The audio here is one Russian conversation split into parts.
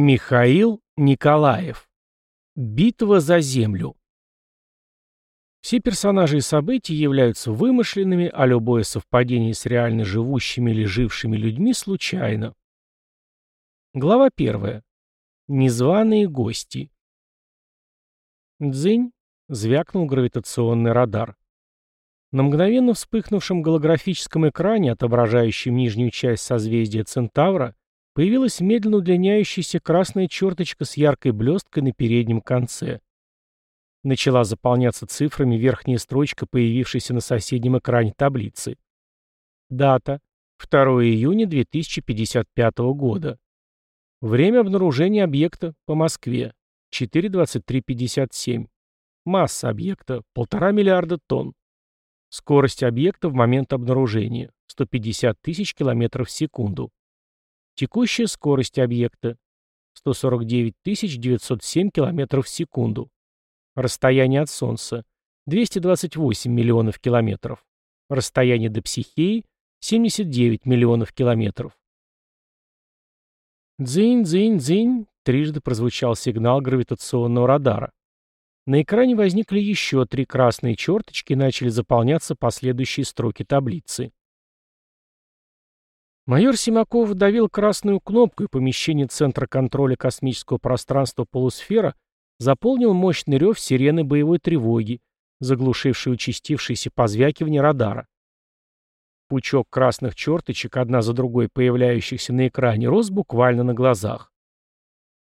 Михаил Николаев. Битва за землю. Все персонажи и события являются вымышленными, а любое совпадение с реально живущими или жившими людьми случайно. Глава первая. Незваные гости. Дзынь, звякнул гравитационный радар. На мгновенно вспыхнувшем голографическом экране, отображающем нижнюю часть созвездия Центавра, появилась медленно удлиняющаяся красная черточка с яркой блесткой на переднем конце. Начала заполняться цифрами верхняя строчка, появившаяся на соседнем экране таблицы. Дата. 2 июня 2055 года. Время обнаружения объекта по Москве. 4.23.57. Масса объекта. 1,5 миллиарда тонн. Скорость объекта в момент обнаружения. 150 тысяч километров в секунду. Текущая скорость объекта 149 907 км в секунду. Расстояние от Солнца 228 миллионов километров. Расстояние до Психеи 79 миллионов километров. Дзынь, дзынь, дзынь, трижды прозвучал сигнал гравитационного радара. На экране возникли еще три красные черточки и начали заполняться последующие строки таблицы. Майор Симаков давил красную кнопку, и помещение Центра контроля космического пространства полусфера заполнил мощный рев сирены боевой тревоги, заглушивший участившееся позвякивание радара. Пучок красных черточек, одна за другой появляющихся на экране, рос буквально на глазах.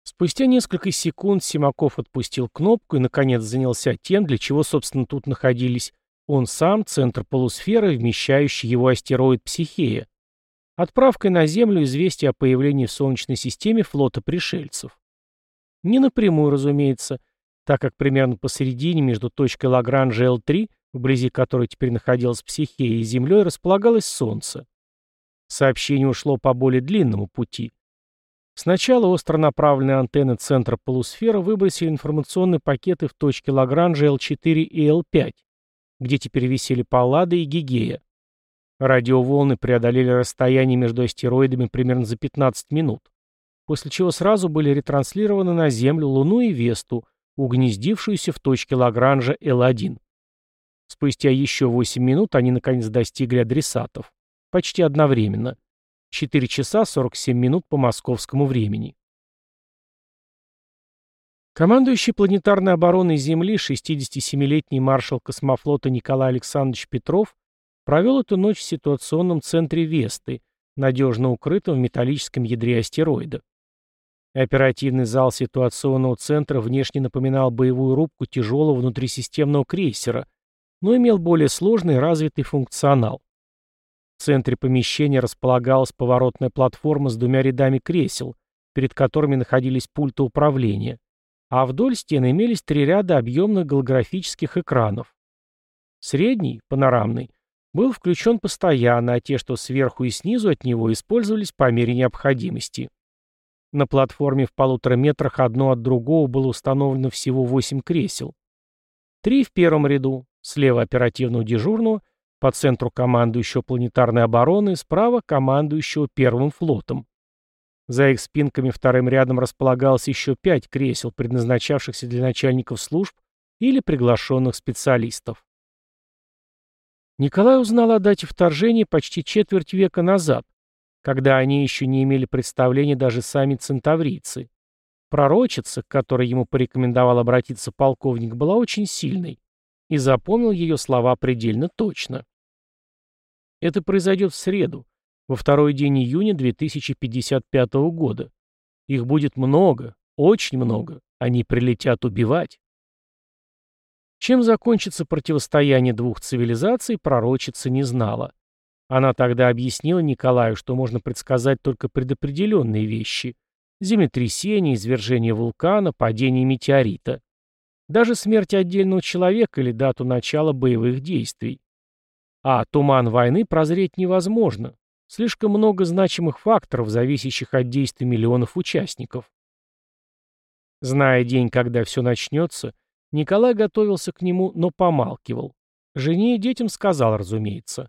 Спустя несколько секунд Симаков отпустил кнопку и, наконец, занялся тем, для чего, собственно, тут находились он сам, центр полусферы, вмещающий его астероид Психея отправкой на Землю известия о появлении в Солнечной системе флота пришельцев. Не напрямую, разумеется, так как примерно посередине между точкой Лагранжа L3, вблизи которой теперь находилась Психея, и Землей располагалось Солнце. Сообщение ушло по более длинному пути. Сначала остронаправленные антенны центра полусферы выбросили информационные пакеты в точке Лагранжа L4 и L5, где теперь висели Паллада и Гигея. Радиоволны преодолели расстояние между астероидами примерно за 15 минут, после чего сразу были ретранслированы на Землю, Луну и Весту, угнездившуюся в точке Лагранжа L1. Спустя еще 8 минут они наконец достигли адресатов. Почти одновременно. 4 часа 47 минут по московскому времени. Командующий планетарной обороной Земли 67-летний маршал космофлота Николай Александрович Петров Провел эту ночь в ситуационном центре Весты, надежно укрытом в металлическом ядре астероида. Оперативный зал ситуационного центра внешне напоминал боевую рубку тяжелого внутрисистемного крейсера, но имел более сложный развитый функционал. В центре помещения располагалась поворотная платформа с двумя рядами кресел, перед которыми находились пульты управления, а вдоль стен имелись три ряда объемных голографических экранов. Средний, панорамный, был включен постоянно, а те, что сверху и снизу от него, использовались по мере необходимости. На платформе в полутора метрах одно от другого было установлено всего восемь кресел. Три в первом ряду, слева оперативного дежурного, по центру командующего планетарной обороны, справа командующего первым флотом. За их спинками вторым рядом располагалось еще пять кресел, предназначавшихся для начальников служб или приглашенных специалистов. Николай узнал о дате вторжения почти четверть века назад, когда они еще не имели представления даже сами центаврийцы. Пророчица, к которой ему порекомендовал обратиться полковник, была очень сильной, и запомнил ее слова предельно точно. Это произойдет в среду, во второй день июня 2055 года. Их будет много, очень много. Они прилетят убивать. Чем закончится противостояние двух цивилизаций, пророчица не знала. Она тогда объяснила Николаю, что можно предсказать только предопределенные вещи – землетрясение, извержение вулкана, падение метеорита. Даже смерть отдельного человека или дату начала боевых действий. А туман войны прозреть невозможно. Слишком много значимых факторов, зависящих от действий миллионов участников. Зная день, когда все начнется – Николай готовился к нему, но помалкивал. Жене и детям сказал, разумеется.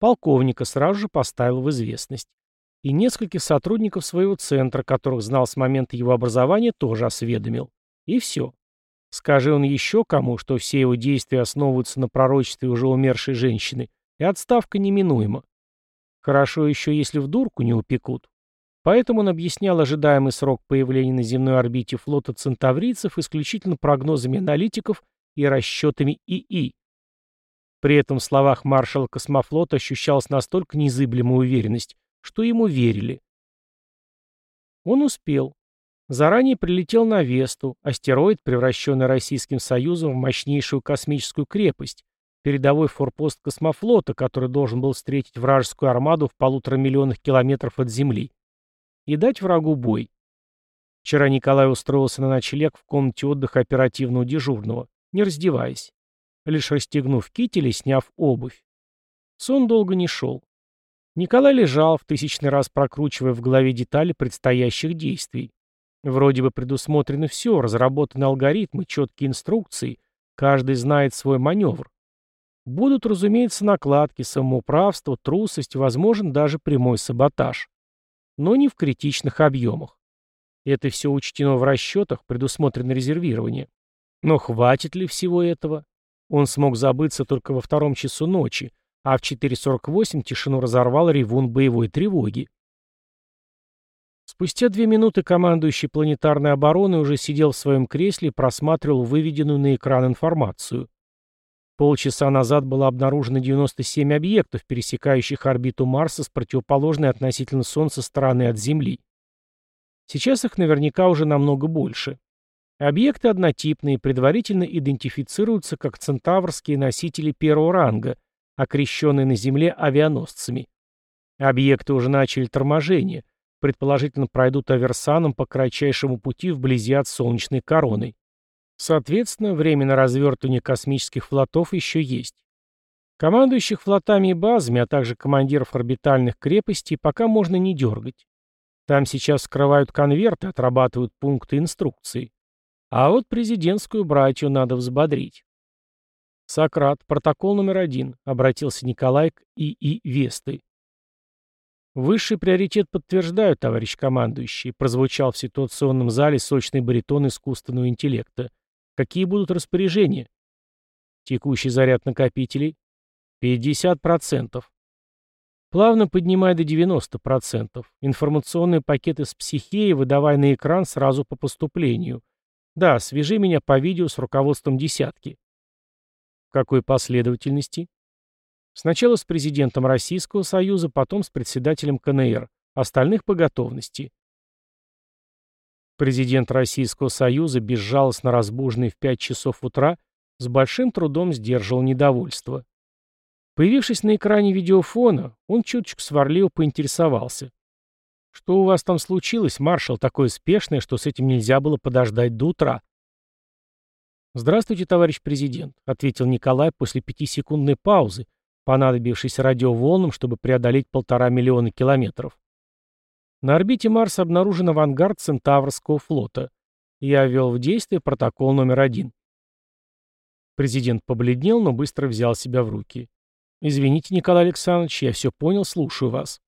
Полковника сразу же поставил в известность. и нескольких сотрудников своего центра, которых знал с момента его образования, тоже осведомил. И все. Скажи он еще кому, что все его действия основываются на пророчестве уже умершей женщины, и отставка неминуема. Хорошо еще, если в дурку не упекут. Поэтому он объяснял ожидаемый срок появления на земной орбите флота центаврийцев исключительно прогнозами аналитиков и расчетами ИИ. При этом в словах маршала космофлота ощущалась настолько незыблемая уверенность, что ему верили. Он успел. Заранее прилетел на Весту, астероид, превращенный Российским Союзом в мощнейшую космическую крепость, передовой форпост космофлота, который должен был встретить вражескую армаду в полутора миллионах километров от Земли, и дать врагу бой. Вчера Николай устроился на ночлег в комнате отдыха оперативного дежурного, не раздеваясь, лишь расстегнув китель и сняв обувь. Сон долго не шел. Николай лежал, в тысячный раз прокручивая в голове детали предстоящих действий. Вроде бы предусмотрено все, разработаны алгоритмы, четкие инструкции, каждый знает свой маневр. Будут, разумеется, накладки, самоуправство, трусость, возможен даже прямой саботаж. Но не в критичных объемах. Это все учтено в расчетах, предусмотрено резервирование. Но хватит ли всего этого? Он смог забыться только во втором часу ночи, а в 4.48 тишину разорвал ревун боевой тревоги. Спустя две минуты командующий планетарной обороны уже сидел в своем кресле и просматривал выведенную на экран информацию. Полчаса назад было обнаружено 97 объектов, пересекающих орбиту Марса с противоположной относительно Солнца стороны от Земли. Сейчас их наверняка уже намного больше. Объекты однотипные, предварительно идентифицируются как центаврские носители первого ранга, окрещенные на Земле авианосцами. Объекты уже начали торможение, предположительно пройдут аверсаном по кратчайшему пути вблизи от солнечной короны. Соответственно, время на развертывание космических флотов еще есть. Командующих флотами и базами, а также командиров орбитальных крепостей пока можно не дергать. Там сейчас скрывают конверты, отрабатывают пункты инструкции. А вот президентскую братью надо взбодрить. «Сократ, протокол номер один», — обратился Николай к ИИ Весты. «Высший приоритет подтверждаю, товарищ командующий», — прозвучал в ситуационном зале сочный баритон искусственного интеллекта. «Какие будут распоряжения?» «Текущий заряд накопителей?» «50%. Плавно поднимай до 90%. Информационные пакеты с психеей выдавай на экран сразу по поступлению. Да, свяжи меня по видео с руководством десятки. В какой последовательности? Сначала с президентом Российского Союза, потом с председателем КНР. Остальных по готовности. Президент Российского Союза, безжалостно разбуженный в 5 часов утра, с большим трудом сдерживал недовольство. Появившись на экране видеофона, он чуточку сварливо поинтересовался. «Что у вас там случилось, маршал, такое спешное, что с этим нельзя было подождать до утра?» «Здравствуйте, товарищ президент», — ответил Николай после пятисекундной паузы, понадобившейся радиоволнам, чтобы преодолеть полтора миллиона километров. На орбите Марса обнаружен авангард Центаврского флота. Я ввел в действие протокол номер один. Президент побледнел, но быстро взял себя в руки. «Извините, Николай Александрович, я все понял, слушаю вас».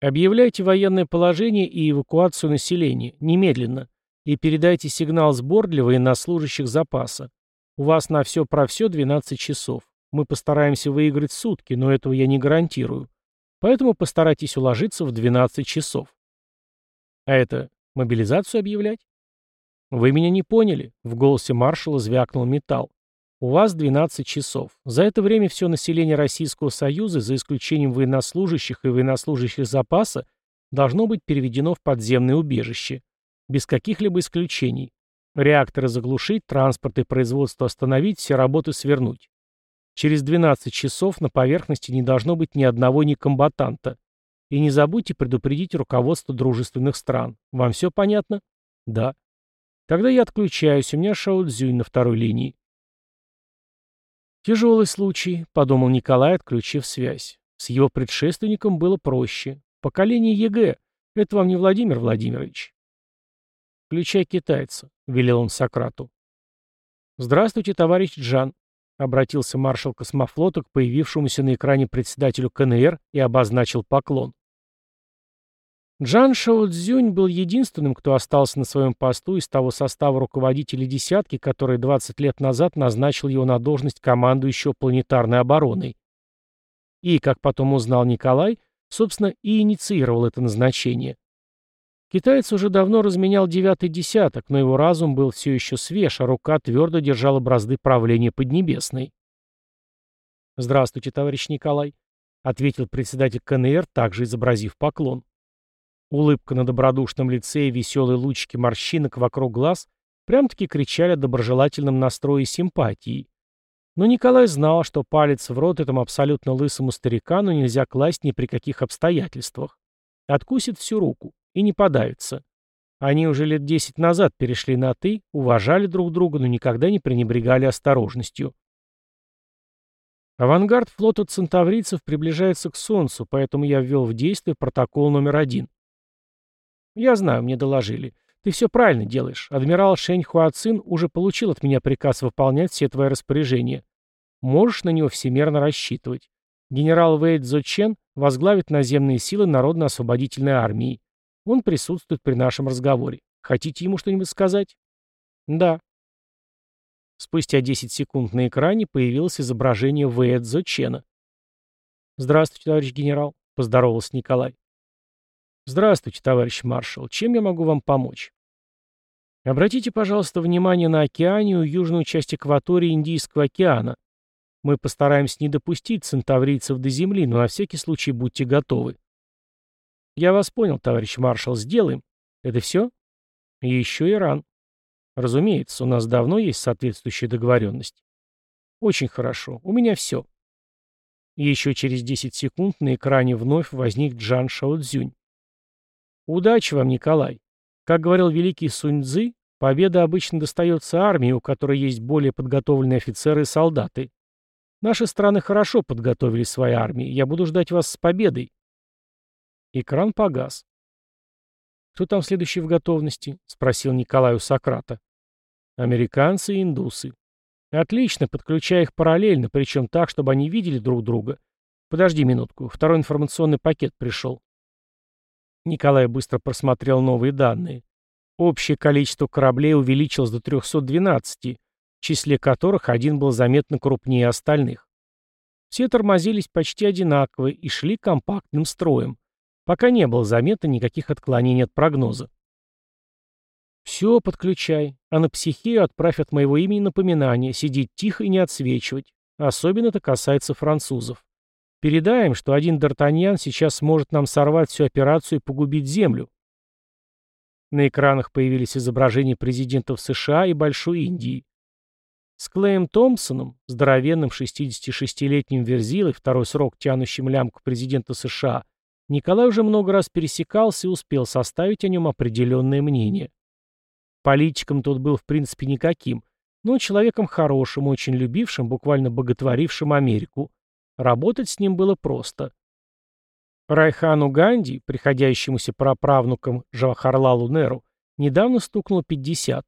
Объявляйте военное положение и эвакуацию населения, немедленно, и передайте сигнал сбор для военнослужащих запаса. У вас на все про все 12 часов. Мы постараемся выиграть сутки, но этого я не гарантирую. Поэтому постарайтесь уложиться в 12 часов. А это мобилизацию объявлять? Вы меня не поняли, в голосе маршала звякнул металл. У вас 12 часов. За это время все население Российского Союза, за исключением военнослужащих и военнослужащих запаса, должно быть переведено в подземное убежище. Без каких-либо исключений. Реакторы заглушить, транспорт и производство остановить, все работы свернуть. Через 12 часов на поверхности не должно быть ни одного некомбатанта. И не забудьте предупредить руководство дружественных стран. Вам все понятно? Да. Тогда я отключаюсь, у меня Шао Цзюнь на второй линии. «Тяжелый случай», — подумал Николай, отключив связь. С его предшественником было проще. Поколение ЕГЭ. Это вам не Владимир Владимирович. «Включай китайца», — велел он Сократу. «Здравствуйте, товарищ Джан», — обратился маршал космофлота к появившемуся на экране председателю КНР и обозначил поклон. Джан Шао-Цзюнь был единственным, кто остался на своем посту из того состава руководителей «десятки», который 20 лет назад назначил его на должность командующего планетарной обороной. И, как потом узнал Николай, собственно, и инициировал это назначение. Китаец уже давно разменял девятый десяток, но его разум был все еще свеж, а рука твердо держала бразды правления Поднебесной. «Здравствуйте, товарищ Николай», — ответил председатель КНР, также изобразив поклон. Улыбка на добродушном лице и веселые лучики морщинок вокруг глаз прям-таки кричали о доброжелательном настрое и симпатии. Но Николай знал, что палец в рот этому абсолютно лысому старикану нельзя класть ни при каких обстоятельствах. Откусит всю руку и не подавится. Они уже лет десять назад перешли на «ты», уважали друг друга, но никогда не пренебрегали осторожностью. Авангард флота центаврийцев приближается к Солнцу, поэтому я ввел в действие протокол номер один. «Я знаю, мне доложили. Ты все правильно делаешь. Адмирал Шэнь Хуацин уже получил от меня приказ выполнять все твои распоряжения. Можешь на него всемерно рассчитывать. Генерал Вэйд Зочен возглавит наземные силы Народно-освободительной армии. Он присутствует при нашем разговоре. Хотите ему что-нибудь сказать? Да. Спустя 10 секунд на экране появилось изображение Вэйд Зочена. «Здравствуйте, товарищ генерал», — поздоровался Николай. Здравствуйте, товарищ маршал. Чем я могу вам помочь? Обратите, пожалуйста, внимание на океанию, южную часть акватории Индийского океана. Мы постараемся не допустить центаврийцев до земли, но на всякий случай будьте готовы. Я вас понял, товарищ маршал, сделаем. Это все? И еще Иран. Разумеется, у нас давно есть соответствующая договоренность. Очень хорошо. У меня все. Еще через 10 секунд на экране вновь возник Джан Шаодзюнь. Удачи вам, Николай. Как говорил великий Сунь Цзы, победа обычно достается армии, у которой есть более подготовленные офицеры и солдаты. Наши страны хорошо подготовили свои армии. Я буду ждать вас с победой. Экран погас. «Кто там следующий в готовности?» — спросил Николай у Сократа. «Американцы и индусы». «Отлично, подключай их параллельно, причем так, чтобы они видели друг друга. Подожди минутку, второй информационный пакет пришел». Николай быстро просмотрел новые данные. Общее количество кораблей увеличилось до 312, в числе которых один был заметно крупнее остальных. Все тормозились почти одинаково и шли компактным строем. Пока не было заметно никаких отклонений от прогноза. «Все, подключай, а на психею отправь от моего имени напоминание, сидеть тихо и не отсвечивать. Особенно это касается французов. Передаем, что один Д'Артаньян сейчас сможет нам сорвать всю операцию и погубить Землю. На экранах появились изображения президентов США и Большой Индии. С Клеем Томпсоном, здоровенным 66-летним верзилой, второй срок тянущим лямку президента США, Николай уже много раз пересекался и успел составить о нем определенное мнение. Политиком тот был в принципе никаким, но человеком хорошим, очень любившим, буквально боготворившим Америку. Работать с ним было просто. Райхану Ганди, приходящемуся праправнуком Джавахарлалу Неру, недавно стукнуло 50.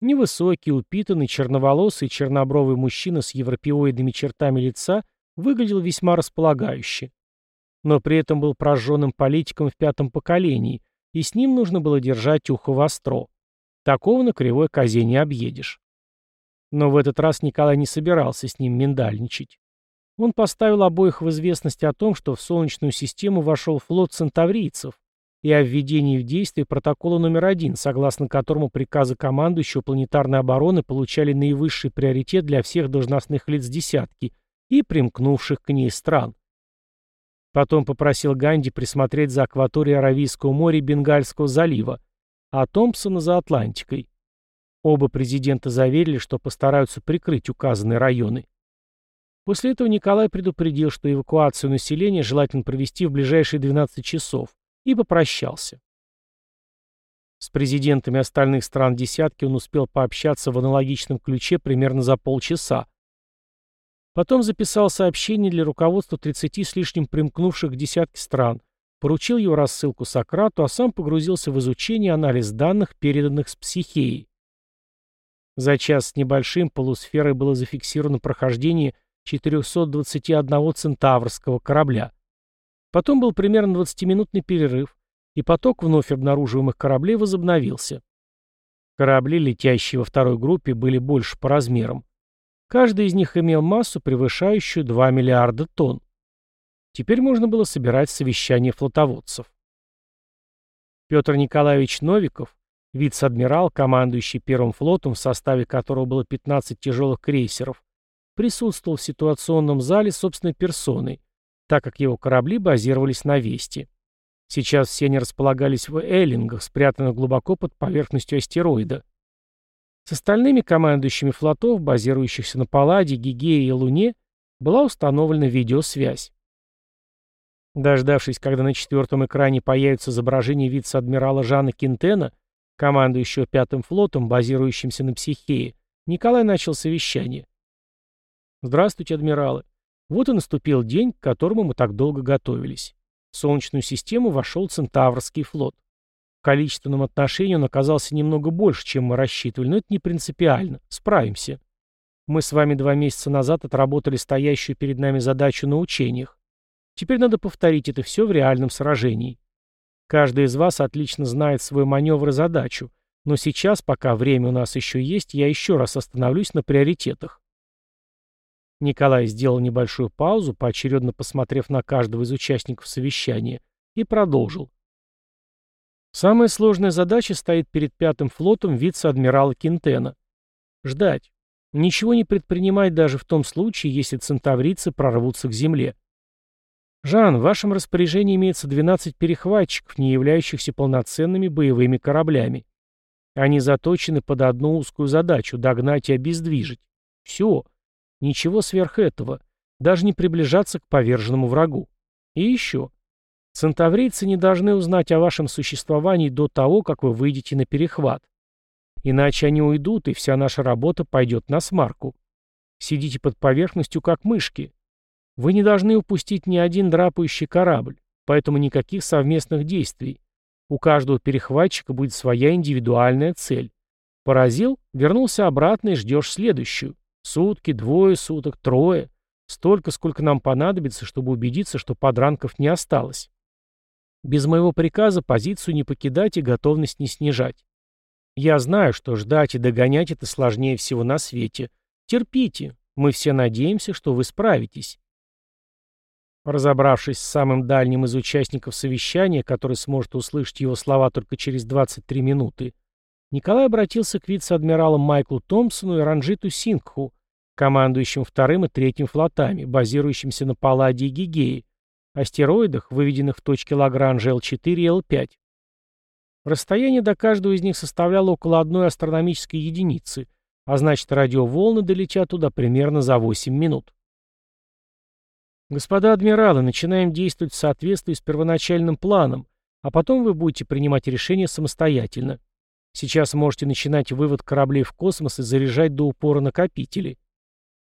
Невысокий, упитанный, черноволосый, чернобровый мужчина с европеоидными чертами лица выглядел весьма располагающе. Но при этом был прожженным политиком в пятом поколении, и с ним нужно было держать ухо востро. Такого на кривой козе не объедешь. Но в этот раз Николай не собирался с ним миндальничать. Он поставил обоих в известность о том, что в Солнечную систему вошел флот центаврийцев, и о введении в действие протокола номер один, согласно которому приказы командующего планетарной обороны получали наивысший приоритет для всех должностных лиц десятки и примкнувших к ней стран. Потом попросил Ганди присмотреть за акваторией Аравийского моря и Бенгальского залива, а Томпсона за Атлантикой. Оба президента заверили, что постараются прикрыть указанные районы. После этого Николай предупредил, что эвакуацию населения желательно провести в ближайшие 12 часов, и попрощался. С президентами остальных стран десятки он успел пообщаться в аналогичном ключе примерно за полчаса. Потом записал сообщение для руководства 30 с лишним примкнувших к десятке стран, поручил его рассылку Сократу, а сам погрузился в изучение и анализ данных, переданных с психеей. За час с небольшим полусферой было зафиксировано прохождение 421 центаврского корабля. Потом был примерно 20-минутный перерыв, и поток вновь обнаруживаемых кораблей возобновился. Корабли, летящие во второй группе, были больше по размерам. Каждый из них имел массу, превышающую 2 миллиарда тонн. Теперь можно было собирать совещание флотоводцев. Петр Николаевич Новиков, вице-адмирал, командующий Первым флотом, в составе которого было 15 тяжелых крейсеров, присутствовал в ситуационном зале собственной персоной, так как его корабли базировались на Весте. Сейчас все они располагались в эллингах, спрятанных глубоко под поверхностью астероида. С остальными командующими флотов, базирующихся на Палладе, Гигее и Луне, была установлена видеосвязь. Дождавшись, когда на четвертом экране появится изображение вице-адмирала Жана Кинтена, командующего пятым флотом, базирующимся на Психее, Николай начал совещание. «Здравствуйте, адмиралы. Вот и наступил день, к которому мы так долго готовились. В Солнечную систему вошел Центаврский флот. Количественном отношении он оказался немного больше, чем мы рассчитывали, но это не принципиально. Справимся. Мы с вами два месяца назад отработали стоящую перед нами задачу на учениях. Теперь надо повторить это все в реальном сражении. Каждый из вас отлично знает свой маневр и задачу, но сейчас, пока время у нас еще есть, я еще раз остановлюсь на приоритетах. Николай сделал небольшую паузу, поочередно посмотрев на каждого из участников совещания, и продолжил. Самая сложная задача стоит перед пятым флотом вице-адмирала Кентена. Ждать. Ничего не предпринимать даже в том случае, если центаврийцы прорвутся к земле. Жан, в вашем распоряжении имеется 12 перехватчиков, не являющихся полноценными боевыми кораблями. Они заточены под одну узкую задачу – догнать и обездвижить. Все. Ничего сверх этого. Даже не приближаться к поверженному врагу. И еще. Центаврийцы не должны узнать о вашем существовании до того, как вы выйдете на перехват. Иначе они уйдут, и вся наша работа пойдет на смарку. Сидите под поверхностью, как мышки. Вы не должны упустить ни один драпающий корабль, поэтому никаких совместных действий. У каждого перехватчика будет своя индивидуальная цель. Поразил, вернулся обратно и ждешь следующую. Сутки, двое суток, трое. Столько, сколько нам понадобится, чтобы убедиться, что подранков не осталось. Без моего приказа позицию не покидать и готовность не снижать. Я знаю, что ждать и догонять это сложнее всего на свете. Терпите. Мы все надеемся, что вы справитесь. Разобравшись с самым дальним из участников совещания, который сможет услышать его слова только через 23 минуты, Николай обратился к вице-адмиралам Майклу Томпсону и Ранжиту Сингху, командующим вторым и третьим флотами, базирующимся на Палладе и Гигее, астероидах, выведенных в точке Лагранжа L4 и L5. Расстояние до каждого из них составляло около одной астрономической единицы, а значит радиоволны долетят туда примерно за 8 минут. Господа адмиралы, начинаем действовать в соответствии с первоначальным планом, а потом вы будете принимать решения самостоятельно. Сейчас можете начинать вывод кораблей в космос и заряжать до упора накопители.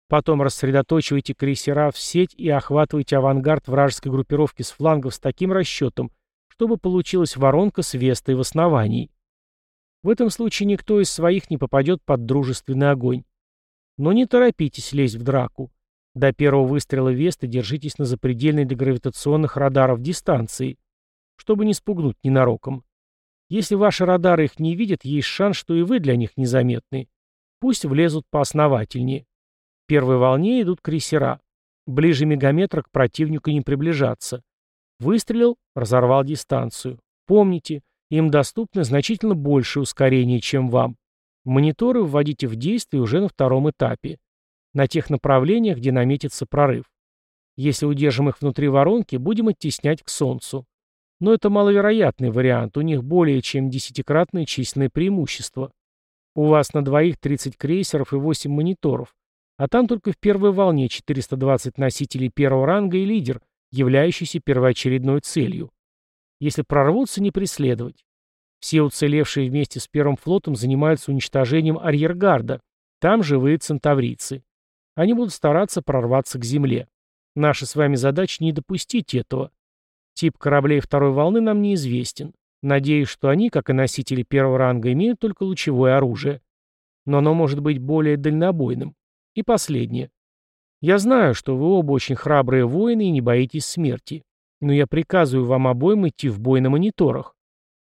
Потом рассредоточивайте крейсера в сеть и охватывайте авангард вражеской группировки с флангов с таким расчетом, чтобы получилась воронка с Вестой в основании. В этом случае никто из своих не попадет под дружественный огонь. Но не торопитесь лезть в драку. До первого выстрела Весты держитесь на запредельной для гравитационных радаров дистанции, чтобы не спугнуть ненароком. Если ваши радары их не видят, есть шанс, что и вы для них незаметны. Пусть влезут поосновательнее. Первой волне идут крейсера. Ближе мегаметра к противнику не приближаться. Выстрелил, разорвал дистанцию. Помните, им доступно значительно большее ускорение, чем вам. Мониторы вводите в действие уже на втором этапе. На тех направлениях, где наметится прорыв. Если удержим их внутри воронки, будем оттеснять к Солнцу. Но это маловероятный вариант, у них более чем десятикратное численное преимущество. У вас на двоих 30 крейсеров и 8 мониторов, а там только в первой волне 420 носителей первого ранга и лидер, являющийся первоочередной целью. Если прорвутся, не преследовать. Все уцелевшие вместе с первым флотом занимаются уничтожением арьергарда, там живые центаврийцы. Они будут стараться прорваться к земле. Наша с вами задача не допустить этого. Тип кораблей второй волны нам неизвестен. Надеюсь, что они, как и носители первого ранга, имеют только лучевое оружие. Но оно может быть более дальнобойным. И последнее. Я знаю, что вы оба очень храбрые воины и не боитесь смерти. Но я приказываю вам обоим идти в бой на мониторах.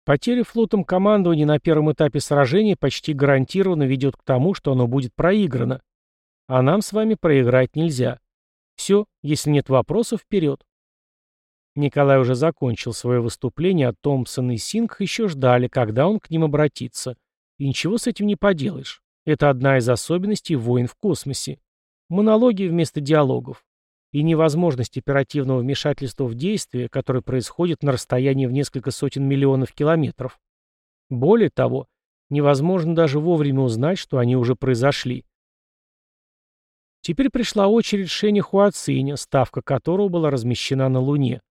Потеря флотом командования на первом этапе сражения почти гарантированно ведет к тому, что оно будет проиграно. А нам с вами проиграть нельзя. Все, если нет вопросов, вперед. Николай уже закончил свое выступление, а Томпсон и Сингх еще ждали, когда он к ним обратится. И ничего с этим не поделаешь. Это одна из особенностей войн в космосе. Монологи вместо диалогов. И невозможность оперативного вмешательства в действия, которое происходит на расстоянии в несколько сотен миллионов километров. Более того, невозможно даже вовремя узнать, что они уже произошли. Теперь пришла очередь Шеня Хуациня, ставка которого была размещена на Луне.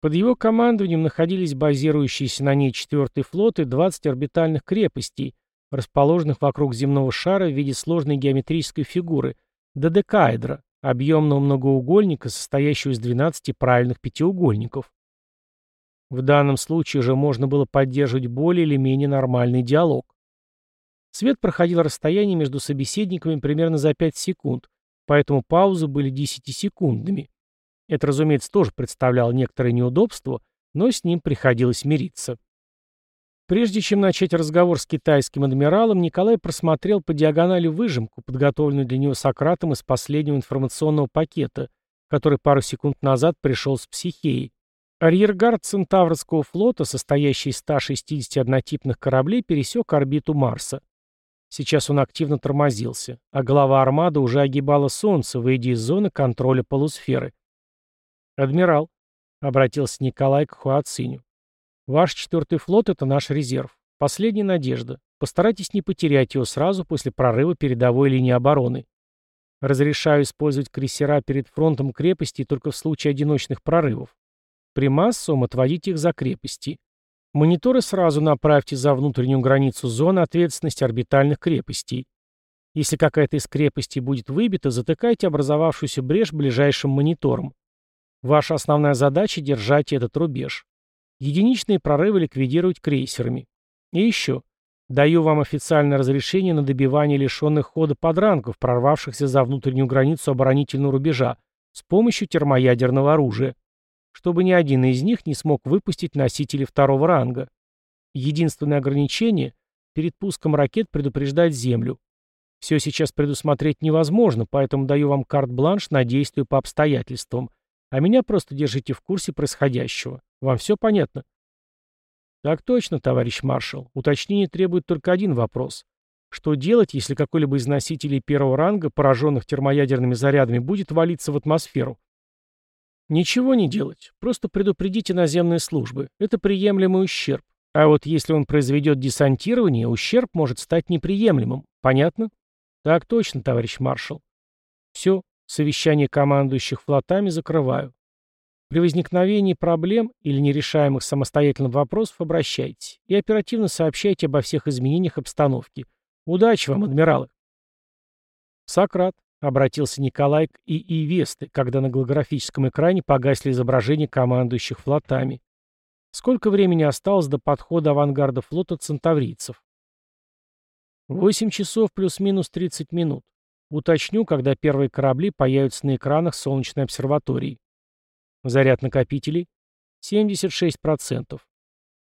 Под его командованием находились базирующиеся на ней 4-й флот и 20 орбитальных крепостей, расположенных вокруг земного шара в виде сложной геометрической фигуры – додекаэдра, объемного многоугольника, состоящего из 12 правильных пятиугольников. В данном случае уже можно было поддерживать более или менее нормальный диалог. Свет проходил расстояние между собеседниками примерно за 5 секунд, поэтому паузы были 10-секундными. Это, разумеется, тоже представляло некоторое неудобство, но с ним приходилось мириться. Прежде чем начать разговор с китайским адмиралом, Николай просмотрел по диагонали выжимку, подготовленную для него Сократом из последнего информационного пакета, который пару секунд назад пришел с психеей. Арьергард Центаврского флота, состоящий из 160 однотипных кораблей, пересек орбиту Марса. Сейчас он активно тормозился, а голова армады уже огибала Солнце, выйдя из зоны контроля полусферы. «Адмирал», — обратился Николай к Хуациню, — «ваш четвертый флот — это наш резерв. Последняя надежда. Постарайтесь не потерять его сразу после прорыва передовой линии обороны. Разрешаю использовать крейсера перед фронтом крепости только в случае одиночных прорывов. При массовом отводите их за крепости. Мониторы сразу направьте за внутреннюю границу зоны ответственности орбитальных крепостей. Если какая-то из крепостей будет выбита, затыкайте образовавшуюся брешь ближайшим монитором. Ваша основная задача – держать этот рубеж. Единичные прорывы ликвидировать крейсерами. И еще. Даю вам официальное разрешение на добивание лишенных хода подранков, прорвавшихся за внутреннюю границу оборонительного рубежа, с помощью термоядерного оружия, чтобы ни один из них не смог выпустить носители второго ранга. Единственное ограничение – перед пуском ракет предупреждать Землю. Все сейчас предусмотреть невозможно, поэтому даю вам карт-бланш на действие по обстоятельствам – а меня просто держите в курсе происходящего. Вам все понятно? Так точно, товарищ маршал. Уточнение требует только один вопрос. Что делать, если какой-либо из носителей первого ранга, пораженных термоядерными зарядами, будет валиться в атмосферу? Ничего не делать. Просто предупредите наземные службы. Это приемлемый ущерб. А вот если он произведет десантирование, ущерб может стать неприемлемым. Понятно? Так точно, товарищ маршал. Все, Совещание командующих флотами закрываю. При возникновении проблем или нерешаемых самостоятельных вопросов обращайтесь и оперативно сообщайте обо всех изменениях обстановки. Удачи вам, адмиралы. Сократ, обратился Николай к ИИ Весты, когда на голографическом экране погасли изображения командующих флотами. Сколько времени осталось до подхода авангарда флота центаврийцев? Восемь часов плюс-минус тридцать минут. Уточню, когда первые корабли появятся на экранах Солнечной обсерватории. Заряд накопителей 76%.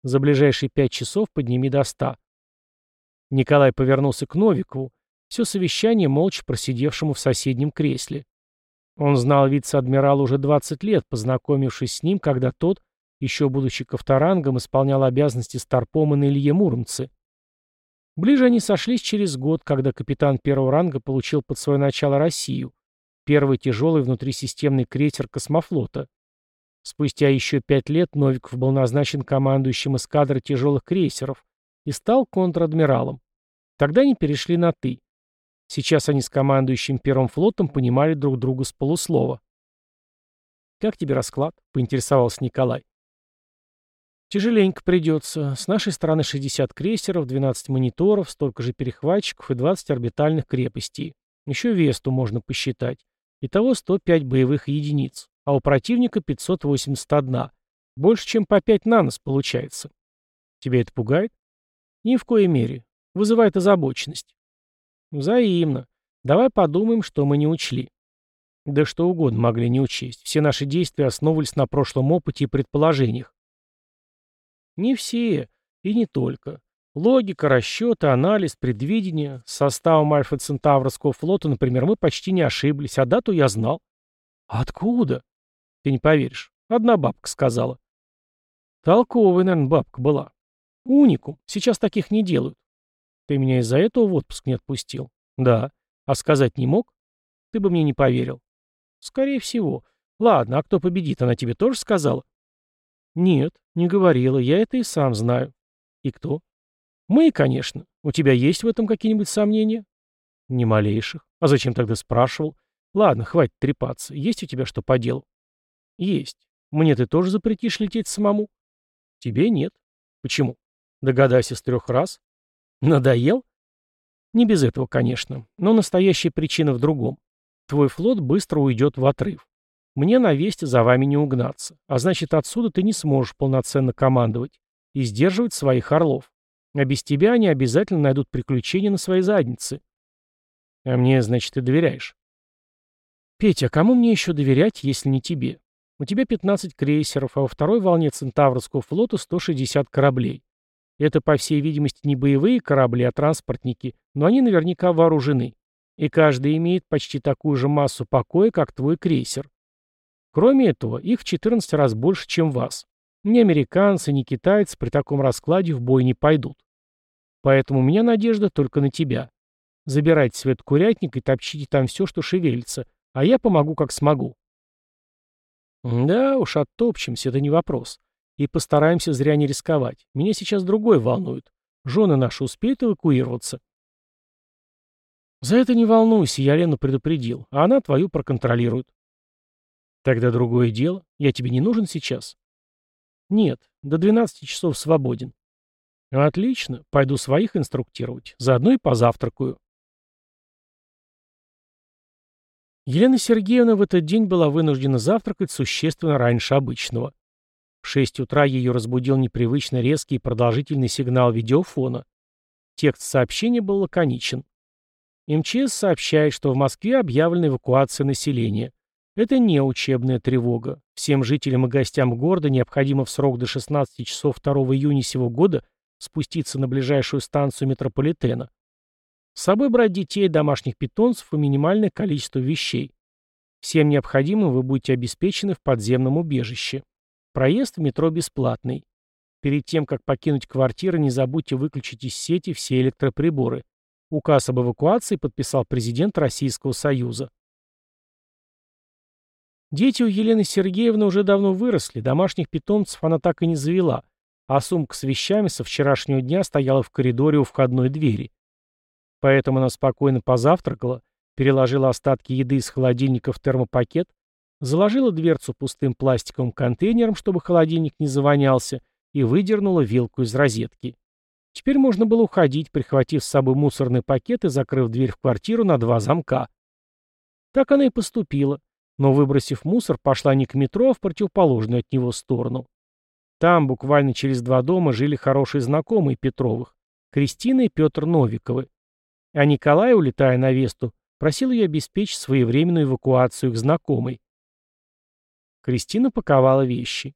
За ближайшие 5 часов подними до 100. Николай повернулся к Новикову, все совещание молча просидевшему в соседнем кресле. Он знал вице-адмирала уже 20 лет, познакомившись с ним, когда тот, еще будучи ковторангом, исполнял обязанности старпома на Илье Муромце. Ближе они сошлись через год, когда капитан первого ранга получил под свое начало Россию, первый тяжелый внутрисистемный крейсер космофлота. Спустя еще пять лет Новиков был назначен командующим эскадрой тяжелых крейсеров и стал контр-адмиралом. Тогда они перешли на «ты». Сейчас они с командующим первым флотом понимали друг друга с полуслова. «Как тебе расклад?» — поинтересовался Николай. Тяжеленько придется. С нашей стороны 60 крейсеров, 12 мониторов, столько же перехватчиков и 20 орбитальных крепостей. Еще Весту можно посчитать. Итого 105 боевых единиц. А у противника 581. Больше, чем по 5 на нос получается. Тебя это пугает? Ни в коей мере. Вызывает озабоченность. Взаимно. Давай подумаем, что мы не учли. Да что угодно могли не учесть. Все наши действия основывались на прошлом опыте и предположениях. Не все. И не только. Логика, расчеты, анализ, предвидение. С составом Альфа-Центаврского флота, например, мы почти не ошиблись, а дату я знал. Откуда? Ты не поверишь. Одна бабка сказала. Толковая, наверное, бабка была. Уникум. Сейчас таких не делают. Ты меня из-за этого в отпуск не отпустил? Да. А сказать не мог? Ты бы мне не поверил. Скорее всего. Ладно, а кто победит, она тебе тоже сказала? Нет, не говорила, я это и сам знаю. И кто? Мы, конечно. У тебя есть в этом какие-нибудь сомнения? Ни малейших. А зачем тогда спрашивал? Ладно, хватит трепаться. Есть у тебя что по делу? Есть. Мне ты тоже запретишь лететь самому? Тебе нет. Почему? Догадайся с трех раз. Надоел? Не без этого, конечно. Но настоящая причина в другом. Твой флот быстро уйдет в отрыв. Мне на вести за вами не угнаться. А значит, отсюда ты не сможешь полноценно командовать и сдерживать своих орлов. А без тебя они обязательно найдут приключения на своей заднице. А мне, значит, ты доверяешь? Петя, а кому мне еще доверять, если не тебе? У тебя 15 крейсеров, а во второй волне Центаврского флота 160 кораблей. Это, по всей видимости, не боевые корабли, а транспортники, но они наверняка вооружены. И каждый имеет почти такую же массу покоя, как твой крейсер. Кроме этого, их в 14 раз больше, чем вас. Ни американцы, ни китайцы при таком раскладе в бой не пойдут. Поэтому у меня надежда только на тебя. Забирайте свет курятник и топчите там все, что шевелится, а я помогу, как смогу. Да уж, оттопчемся, это не вопрос. И постараемся зря не рисковать. Меня сейчас другое волнует. Жены наши успеют эвакуироваться? За это не волнуйся, я Лену предупредил, а она твою проконтролирует. Тогда другое дело. Я тебе не нужен сейчас? Нет, до 12 часов свободен. Отлично, пойду своих инструктировать. Заодно и позавтракаю. Елена Сергеевна в этот день была вынуждена завтракать существенно раньше обычного. В 6 утра ее разбудил непривычно резкий и продолжительный сигнал видеофона. Текст сообщения был лаконичен. МЧС сообщает, что в Москве объявлена эвакуация населения. Это не учебная тревога. Всем жителям и гостям города необходимо в срок до 16 часов 2 июня сего года спуститься на ближайшую станцию метрополитена. С собой брать детей, домашних питомцев и минимальное количество вещей. Всем необходимым вы будете обеспечены в подземном убежище. Проезд в метро бесплатный. Перед тем, как покинуть квартиру, не забудьте выключить из сети все электроприборы. Указ об эвакуации подписал президент Российского Союза. Дети у Елены Сергеевны уже давно выросли, домашних питомцев она так и не завела, а сумка с вещами со вчерашнего дня стояла в коридоре у входной двери. Поэтому она спокойно позавтракала, переложила остатки еды из холодильника в термопакет, заложила дверцу пустым пластиковым контейнером, чтобы холодильник не завонялся, и выдернула вилку из розетки. Теперь можно было уходить, прихватив с собой мусорный пакет и закрыв дверь в квартиру на два замка. Так она и поступила, но, выбросив мусор, пошла не к метро, а в противоположную от него сторону. Там, буквально через два дома, жили хорошие знакомые Петровых, Кристина и Петр Новиковы. А Николай, улетая на Весту, просил ее обеспечить своевременную эвакуацию к знакомой. Кристина паковала вещи.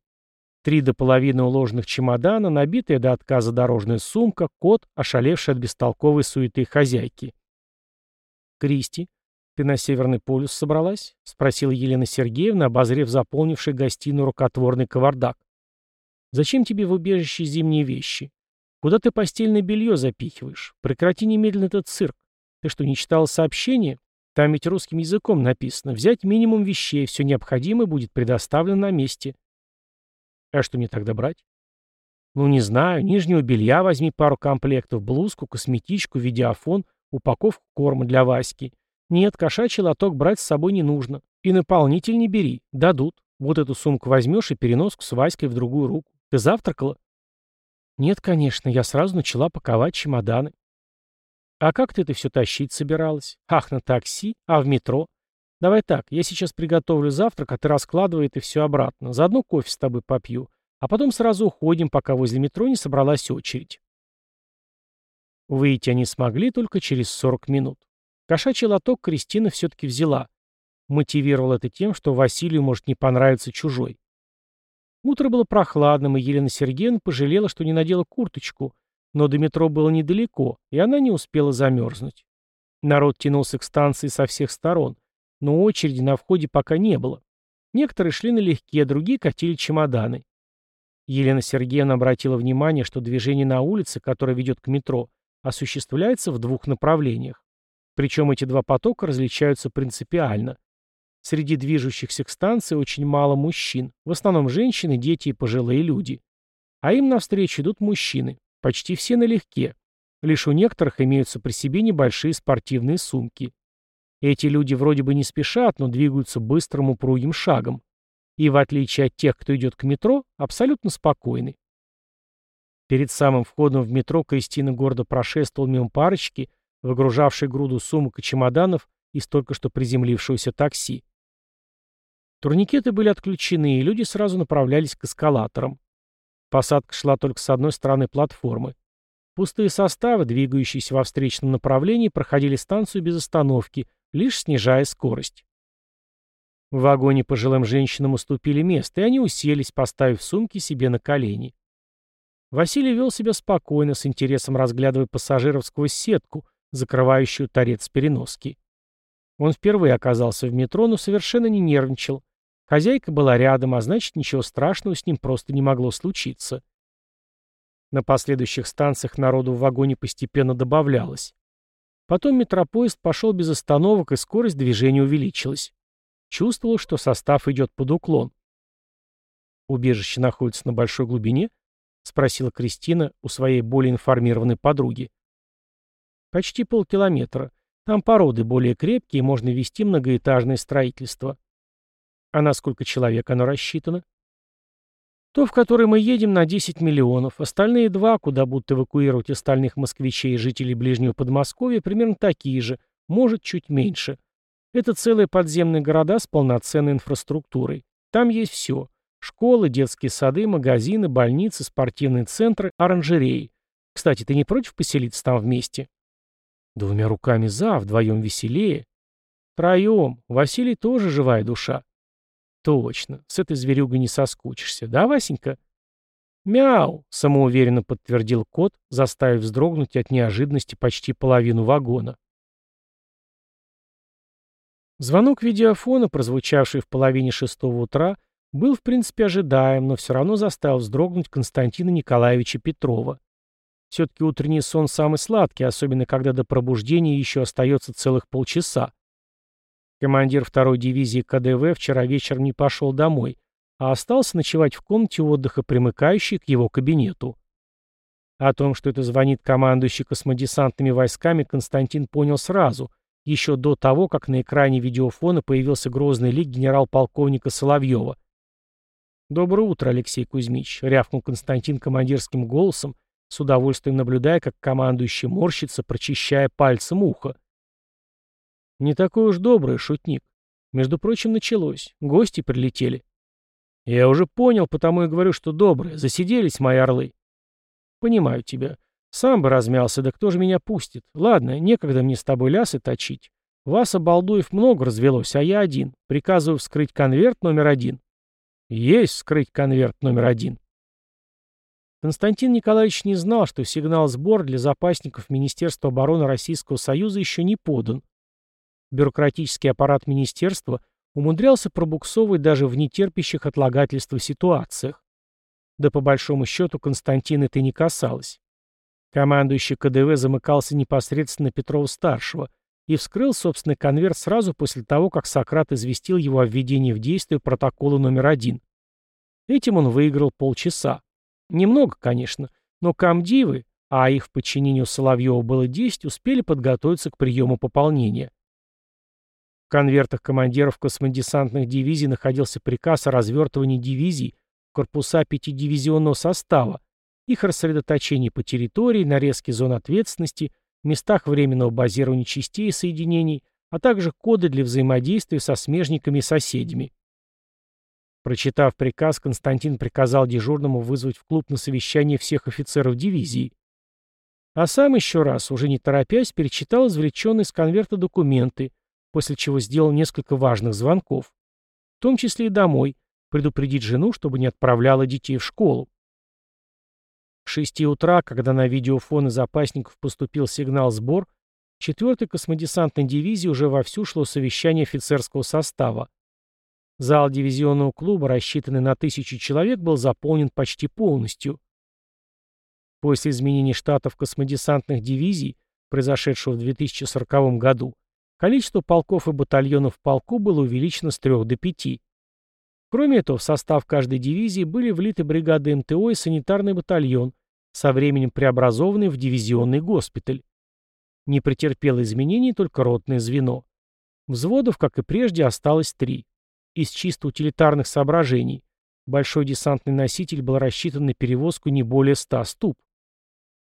Три до половины уложенных чемодана, набитая до отказа дорожная сумка, кот, ошалевший от бестолковой суеты хозяйки. «Кристи, ты на Северный полюс собралась?» — спросила Елена Сергеевна, обозрев заполнивший гостиную рукотворный кавардак. «Зачем тебе в убежище зимние вещи? Куда ты постельное белье запихиваешь? Прекрати немедленно этот цирк. Ты что, не читала сообщение? Там ведь русским языком написано. Взять минимум вещей, все необходимое будет предоставлено на месте. А что мне тогда брать? Ну, не знаю, нижнего белья возьми пару комплектов, блузку, косметичку, видеофон, упаковку корма для Васьки. Нет, кошачий лоток брать с собой не нужно. И наполнитель не бери, дадут. Вот эту сумку возьмешь и переноску с Васькой в другую руку. Ты завтракала? Нет, конечно, я сразу начала паковать чемоданы. А как ты это все тащить собиралась? Ах, на такси? А в метро? Давай так, я сейчас приготовлю завтрак, а ты раскладывай это все обратно. Заодно кофе с тобой попью. А потом сразу уходим, пока возле метро не собралась очередь. Выйти они смогли только через 40 минут. Кошачий лоток Кристина все-таки взяла. Мотивировал это тем, что Василию может не понравиться чужой. Утро было прохладным, и Елена Сергеевна пожалела, что не надела курточку, но до метро было недалеко, и она не успела замерзнуть. Народ тянулся к станции со всех сторон, но очереди на входе пока не было. Некоторые шли налегке, другие катили чемоданы. Елена Сергеевна обратила внимание, что движение на улице, которое ведет к метро, осуществляется в двух направлениях. Причем эти два потока различаются принципиально. Среди движущихся к станции очень мало мужчин, в основном женщины, дети и пожилые люди. А им навстречу идут мужчины, почти все налегке. Лишь у некоторых имеются при себе небольшие спортивные сумки. Эти люди вроде бы не спешат, но двигаются быстрым упругим шагом и, в отличие от тех, кто идет к метро, абсолютно спокойны. Перед самым входом в метро Кристина гордо прошествовал мимо парочки, выгружавшей груду сумок и чемоданов из только что приземлившегося такси. Турникеты были отключены, и люди сразу направлялись к эскалаторам. Посадка шла только с одной стороны платформы. Пустые составы, двигающиеся во встречном направлении, проходили станцию без остановки, лишь снижая скорость. В вагоне пожилым женщинам уступили место, и они уселись, поставив сумки себе на колени. Василий вел себя спокойно, с интересом разглядывая пассажиров сквозь сетку, закрывающую торец переноски. Он впервые оказался в метро, но совершенно не нервничал. Хозяйка была рядом, а значит, ничего страшного с ним просто не могло случиться. На последующих станциях народу в вагоне постепенно добавлялось. Потом метропоезд пошел без остановок, и скорость движения увеличилась. Чувствовал, что состав идет под уклон. «Убежище находится на большой глубине?» — спросила Кристина у своей более информированной подруги. «Почти полкилометра. Там породы более крепкие, можно вести многоэтажное строительство». «А на сколько человек оно рассчитано?» «То, в которое мы едем, на 10 миллионов. Остальные два, куда будут эвакуировать остальных москвичей и жителей ближнего Подмосковья, примерно такие же, может, чуть меньше. Это целые подземные города с полноценной инфраструктурой. Там есть все. Школы, детские сады, магазины, больницы, спортивные центры, оранжереи. Кстати, ты не против поселиться там вместе? Двумя руками за, вдвоем веселее. Троем. Василий тоже живая душа. Точно. С этой зверюгой не соскучишься. Да, Васенька? Мяу, самоуверенно подтвердил кот, заставив вздрогнуть от неожиданности почти половину вагона. Звонок видеофона, прозвучавший в половине шестого утра, был в принципе ожидаем, но все равно заставил вздрогнуть Константина Николаевича Петрова. Все-таки утренний сон самый сладкий, особенно когда до пробуждения еще остается целых полчаса. Командир второй дивизии КДВ вчера вечером не пошел домой, а остался ночевать в комнате отдыха, примыкающей к его кабинету. О том, что это звонит командующий космодесантными войсками, Константин понял сразу, еще до того, как на экране видеофона появился грозный лик генерал-полковника Соловьева. «Доброе утро, Алексей Кузьмич», — рявкнул Константин командирским голосом, с удовольствием наблюдая, как командующий морщится, прочищая пальцем ухо. «Не такой уж добрый, шутник. Между прочим, началось. Гости прилетели». «Я уже понял, потому и говорю, что добрые. Засиделись мои орлы». «Понимаю тебя. Сам бы размялся, да кто же меня пустит? Ладно, некогда мне с тобой лясы точить. Вас, обалдуев, много развелось, а я один. Приказываю вскрыть конверт номер один. Есть вскрыть конверт номер один. Константин Николаевич не знал, что сигнал-сбор для запасников Министерства обороны Российского Союза еще не подан. Бюрократический аппарат министерства умудрялся пробуксовывать даже в нетерпящих отлагательства ситуациях. Да по большому счету Константина это не касалось. Командующий КДВ замыкался непосредственно Петрова-старшего и вскрыл собственный конверт сразу после того, как Сократ известил его о введении в действие протокола номер один. Этим он выиграл полчаса. Немного, конечно, но комдивы, а их в подчинении у Соловьева было 10, успели подготовиться к приему пополнения. В конвертах командиров космодесантных дивизий находился приказ о развертывании дивизий в корпуса пятидивизионного состава, их рассредоточение по территории, нарезки зон ответственности, местах временного базирования частей и соединений, а также коды для взаимодействия со смежниками и соседями. Прочитав приказ, Константин приказал дежурному вызвать в клуб на совещание всех офицеров дивизии. А сам еще раз, уже не торопясь, перечитал извлеченные из конверта документы, после чего сделал несколько важных звонков. В том числе и домой, предупредить жену, чтобы не отправляла детей в школу. К шести утра, когда на видеофон из запасников поступил сигнал «Сбор», 4-й космодесантной дивизии уже вовсю шло совещание офицерского состава. Зал дивизионного клуба, рассчитанный на тысячу человек, был заполнен почти полностью. После изменений штатов космодесантных дивизий, произошедшего в 2040 году, количество полков и батальонов в полку было увеличено с 3 до 5. Кроме этого, в состав каждой дивизии были влиты бригады МТО и санитарный батальон, со временем преобразованный в дивизионный госпиталь. Не претерпело изменений только ротное звено. Взводов, как и прежде, осталось три. Из чисто утилитарных соображений. Большой десантный носитель был рассчитан на перевозку не более 100 ступ.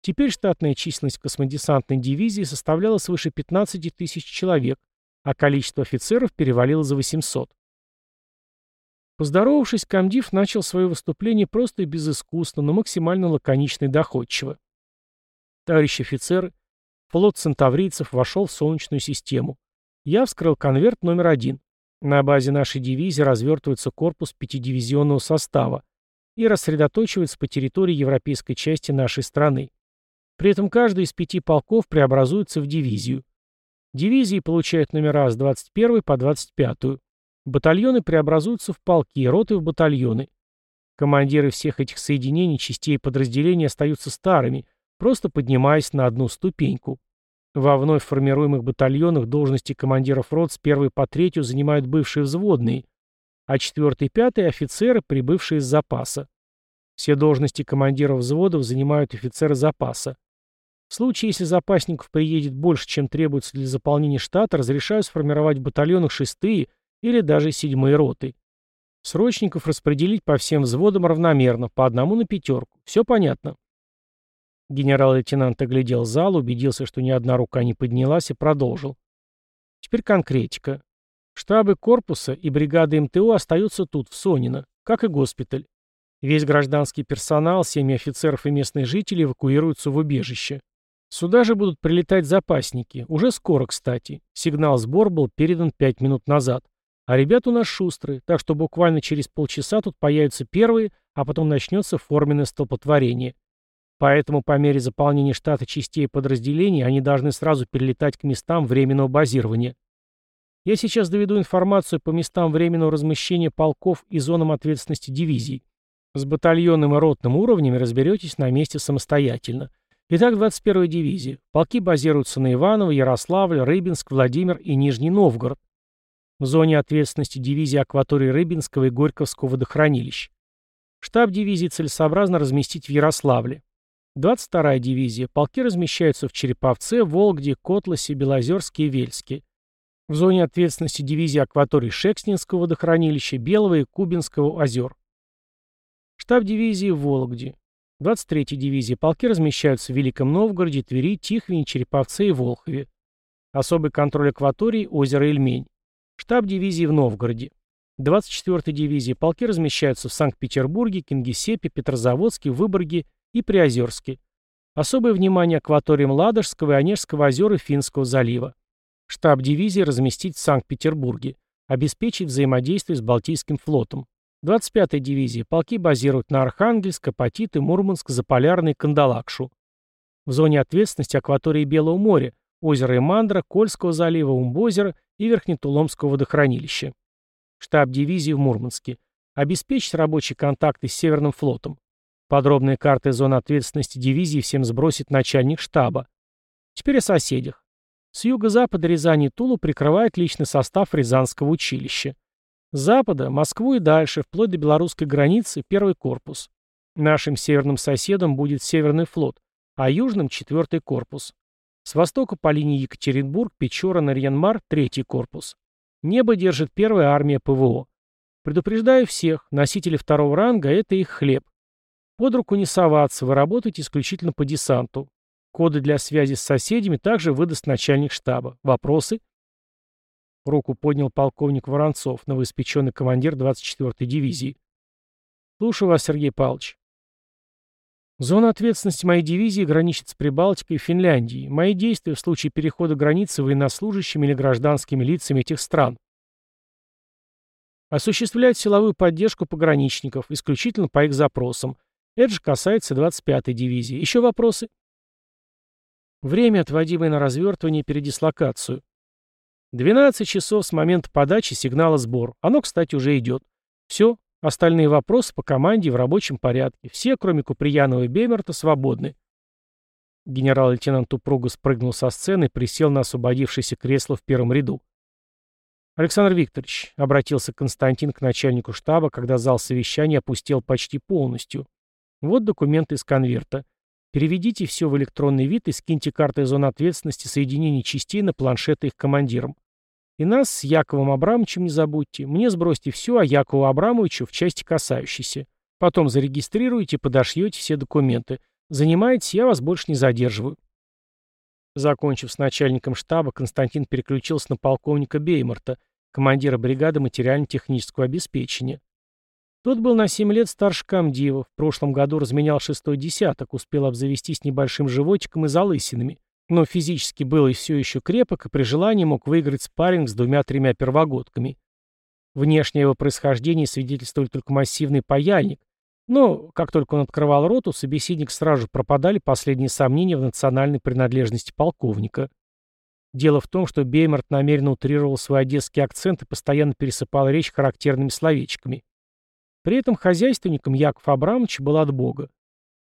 Теперь штатная численность космодесантной дивизии составляла свыше 15 тысяч человек, а количество офицеров перевалило за 800. Поздоровавшись, комдив начал свое выступление просто и безыскусно, но максимально лаконично и доходчиво. Товарищи офицеры, Флот центаврийцев вошел в Солнечную систему. Я вскрыл конверт номер один. На базе нашей дивизии развертывается корпус пятидивизионного состава и рассредоточивается по территории европейской части нашей страны. При этом каждый из пяти полков преобразуется в дивизию. Дивизии получают номера с 21 по 25. Батальоны преобразуются в полки, роты в батальоны. Командиры всех этих соединений, частей и подразделений остаются старыми, просто поднимаясь на одну ступеньку. Во вновь формируемых батальонах должности командиров рот с первой по третью занимают бывшие взводные, а четвертый и пятый – офицеры, прибывшие из запаса. Все должности командиров взводов занимают офицеры запаса. В случае, если запасников приедет больше, чем требуется для заполнения штата, разрешаю сформировать в батальонах шестые или даже седьмые роты. Срочников распределить по всем взводам равномерно, по одному на пятерку. Все понятно? Генерал-лейтенант оглядел зал, убедился, что ни одна рука не поднялась, и продолжил. Теперь конкретика. Штабы корпуса и бригады МТО остаются тут, в Сонино, как и госпиталь. Весь гражданский персонал, семьи офицеров и местные жители эвакуируются в убежище. Сюда же будут прилетать запасники. Уже скоро, кстати. Сигнал сбор был передан пять минут назад. А ребята у нас шустрые, так что буквально через полчаса тут появятся первые, а потом начнется форменное столпотворение. Поэтому по мере заполнения штата частей и подразделений они должны сразу перелетать к местам временного базирования. Я сейчас доведу информацию по местам временного размещения полков и зонам ответственности дивизий. С батальонным и ротным уровнями разберетесь на месте самостоятельно. Итак, 21-я дивизия. Полки базируются на Иваново, Ярославль, Рыбинск, Владимир и Нижний Новгород. В зоне ответственности дивизии акватории Рыбинского и Горьковского водохранилищ. Штаб дивизии целесообразно разместить в Ярославле. 22-я дивизия. Полки размещаются в Череповце, Волгде, Котласе, Белозерске и Вельске. В зоне ответственности дивизии акватории Шекснинского водохранилища, Белого и Кубинского озер. Штаб дивизии в Вологде. 23-я дивизия. Полки размещаются в Великом Новгороде, Твери, Тихвине, Череповце и Волхове. Особый контроль акватории – озеро Ильмень. Штаб дивизии в Новгороде. 24-я дивизия. Полки размещаются в Санкт-Петербурге, Кингисеппе, Петрозаводске, Выборге и Приозерске. Особое внимание акваториям Ладожского и Онежского озер и Финского залива. Штаб дивизии разместить в Санкт-Петербурге. Обеспечить взаимодействие с Балтийским флотом. 25-я дивизия. Полки базируют на Архангельск, Апатиты, Мурманск, Заполярный, Кандалакшу. В зоне ответственности акватории Белого моря, озера Имандра, Кольского залива, Умбозера и Верхнетуломского водохранилища. Штаб дивизии в Мурманске. Обеспечить рабочие контакты с Северным флотом. Подробные карты зон ответственности дивизии всем сбросит начальник штаба. Теперь о соседях. С юго-запада Рязани и Тулу прикрывает личный состав Рязанского училища. С запада – Москву и дальше, вплоть до белорусской границы, первый корпус. Нашим северным соседом будет Северный флот, а южным – четвертый корпус. С востока по линии Екатеринбург, Печора, Нарьянмар – третий корпус. Небо держит первая армия ПВО. Предупреждаю всех, носители второго ранга – это их хлеб. Под руку не соваться, вы работаете исключительно по десанту. Коды для связи с соседями также выдаст начальник штаба. Вопросы? Руку поднял полковник Воронцов, новоиспеченный командир 24-й дивизии. Слушаю вас, Сергей Павлович. Зона ответственности моей дивизии граничит с Прибалтикой и Финляндией. Мои действия в случае перехода границы военнослужащими или гражданскими лицами этих стран. Осуществлять силовую поддержку пограничников, исключительно по их запросам. Это же касается 25-й дивизии. Еще вопросы? Время, отводимое на развертывание и передислокацию. 12 часов с момента подачи сигнала сбор. Оно, кстати, уже идет. Все, остальные вопросы по команде в рабочем порядке. Все, кроме Куприянова и Бемерта, свободны. Генерал-лейтенант упруго спрыгнул со сцены и присел на освободившееся кресло в первом ряду. «Александр Викторович», — обратился Константин к начальнику штаба, когда зал совещания опустел почти полностью. «Вот документы из конверта. Переведите все в электронный вид и скиньте карты зон ответственности соединений частей на планшеты их командирам. И нас с Яковом Абрамовичем не забудьте. Мне сбросьте все, а Якову Абрамовичу в части касающейся. Потом зарегистрируйте подошьете все документы. Занимаетесь, я вас больше не задерживаю». Закончив с начальником штаба, Константин переключился на полковника Беймарта, командира бригады материально-технического обеспечения. Тот был на 7 лет старше комдива, в прошлом году разменял шестой десяток, успел обзавестись небольшим животиком и залысинами, но физически был и все еще крепок, и при желании мог выиграть спарринг с двумя-тремя первогодками. Внешнее его происхождение свидетельствовали только массивный паяльник, но, как только он открывал рот, у собеседника сразу пропадали последние сомнения в национальной принадлежности полковника. Дело в том, что Беймарт намеренно утрировал свой одесский акцент и постоянно пересыпал речь характерными словечками. При этом хозяйственником Яков Абрамович был от Бога.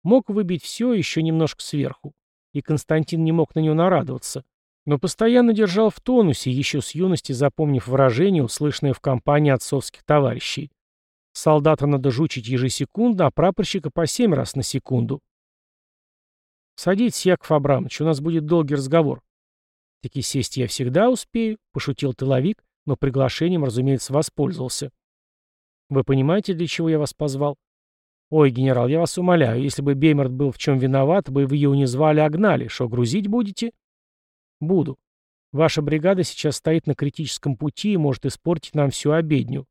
Мог выбить все еще немножко сверху. И Константин не мог на него нарадоваться. Но постоянно держал в тонусе, еще с юности запомнив выражение, услышанное в компании отцовских товарищей. Солдата надо жучить ежесекундно, а прапорщика по семь раз на секунду. «Садитесь, Яков Абрамович, у нас будет долгий разговор». «Таки сесть я всегда успею», — пошутил тыловик, но приглашением, разумеется, воспользовался. «Вы понимаете, для чего я вас позвал?» «Ой, генерал, я вас умоляю, если бы Беймерт был в чем виноват, бы вы его не звали, а гнали. Что, грузить будете?» «Буду. Ваша бригада сейчас стоит на критическом пути и может испортить нам всю обедню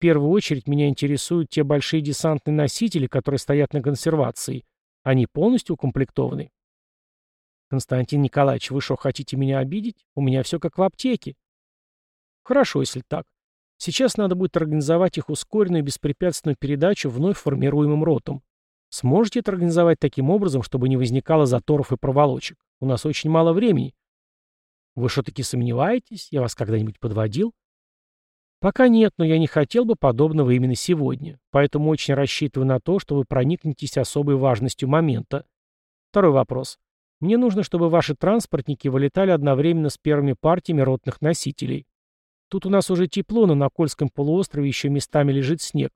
первую очередь меня интересуют те большие десантные носители, которые стоят на консервации. Они полностью укомплектованы. Константин Николаевич, вы что, хотите меня обидеть? У меня все как в аптеке. Хорошо, если так. Сейчас надо будет организовать их ускоренную и беспрепятственную передачу вновь формируемым ротам. Сможете это организовать таким образом, чтобы не возникало заторов и проволочек? У нас очень мало времени. Вы что таки сомневаетесь? Я вас когда-нибудь подводил? Пока нет, но я не хотел бы подобного именно сегодня, поэтому очень рассчитываю на то, что вы проникнетесь особой важностью момента. Второй вопрос. Мне нужно, чтобы ваши транспортники вылетали одновременно с первыми партиями ротных носителей. Тут у нас уже тепло, но на Кольском полуострове еще местами лежит снег.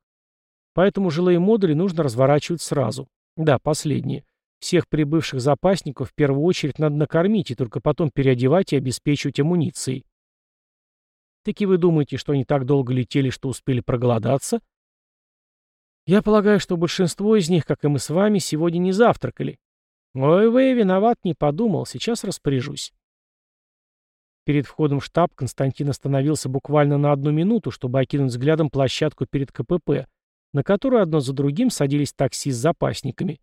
Поэтому жилые модули нужно разворачивать сразу. Да, последнее. Всех прибывших запасников в первую очередь надо накормить и только потом переодевать и обеспечивать амуницией. Таки вы думаете, что они так долго летели, что успели проголодаться? Я полагаю, что большинство из них, как и мы с вами, сегодня не завтракали. Ой, вы, виноват, не подумал, сейчас распоряжусь. Перед входом в штаб Константин остановился буквально на одну минуту, чтобы окинуть взглядом площадку перед КПП, на которую одно за другим садились такси с запасниками.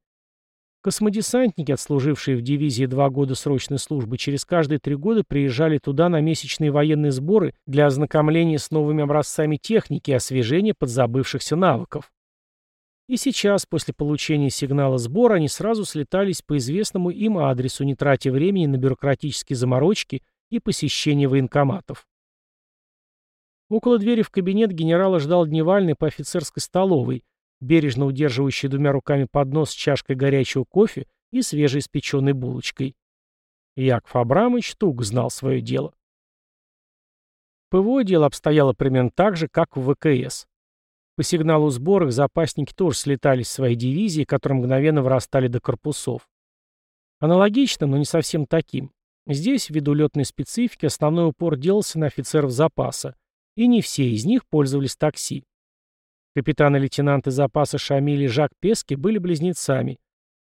Космодесантники, отслужившие в дивизии два года срочной службы, через каждые три года приезжали туда на месячные военные сборы для ознакомления с новыми образцами техники и освежения подзабывшихся навыков. И сейчас, после получения сигнала сбора, они сразу слетались по известному им адресу, не тратя времени на бюрократические заморочки и посещение военкоматов. Около двери в кабинет генерала ждал дневальный по офицерской столовой, бережно удерживающий двумя руками поднос с чашкой горячего кофе и свежеиспеченной булочкой. Яков Абрамович туго знал свое дело. ПВО дело обстояло примерно так же, как в ВКС. По сигналу сбора запасники тоже слетались в свои дивизии, которые мгновенно вырастали до корпусов. Аналогично, но не совсем таким. Здесь, ввиду летной специфики, основной упор делался на офицеров запаса, и не все из них пользовались такси. Капитаны-лейтенанты запаса Шамиль и Жак Пески были близнецами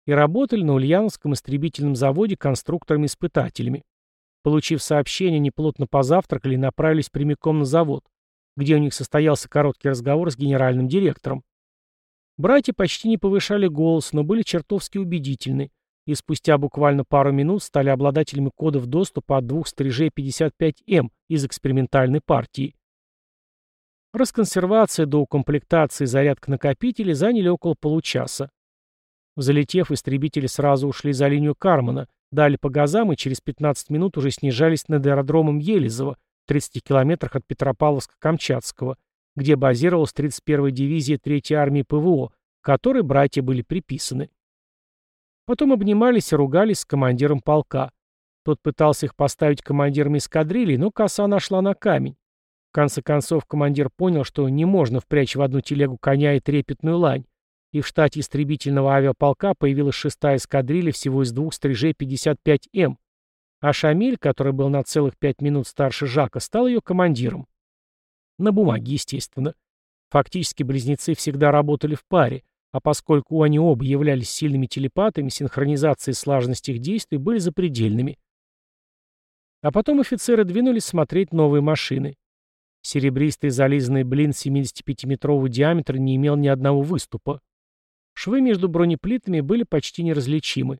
и работали на Ульяновском истребительном заводе конструкторами-испытателями. Получив сообщение, они плотно позавтракали и направились прямиком на завод, где у них состоялся короткий разговор с генеральным директором. Братья почти не повышали голос, но были чертовски убедительны, и спустя буквально пару минут стали обладателями кодов доступа от двух стрижей 55М из экспериментальной партии. Расконсервация до укомплектации зарядка накопителей заняли около получаса. Залетев, истребители сразу ушли за линию Кармана, дали по газам и через 15 минут уже снижались над аэродромом Елизово, в 30 километрах от Петропавловска-Камчатского, где базировалась 31-я дивизия 3-й армии ПВО, которой братья были приписаны. Потом обнимались и ругались с командиром полка. Тот пытался их поставить командирами эскадрильи, но коса нашла на камень. В конце концов, командир понял, что не можно впрячь в одну телегу коня и трепетную лань, и в штате истребительного авиаполка появилась шестая эскадрилья всего из двух стрижей 55М, а Шамиль, который был на целых пять минут старше Жака, стал ее командиром. На бумаге, естественно. Фактически близнецы всегда работали в паре, а поскольку они оба являлись сильными телепатами, синхронизация и слаженность их действий были запредельными. А потом офицеры двинулись смотреть новые машины. Серебристый зализанный блин 75-метрового диаметра не имел ни одного выступа. Швы между бронеплитами были почти неразличимы.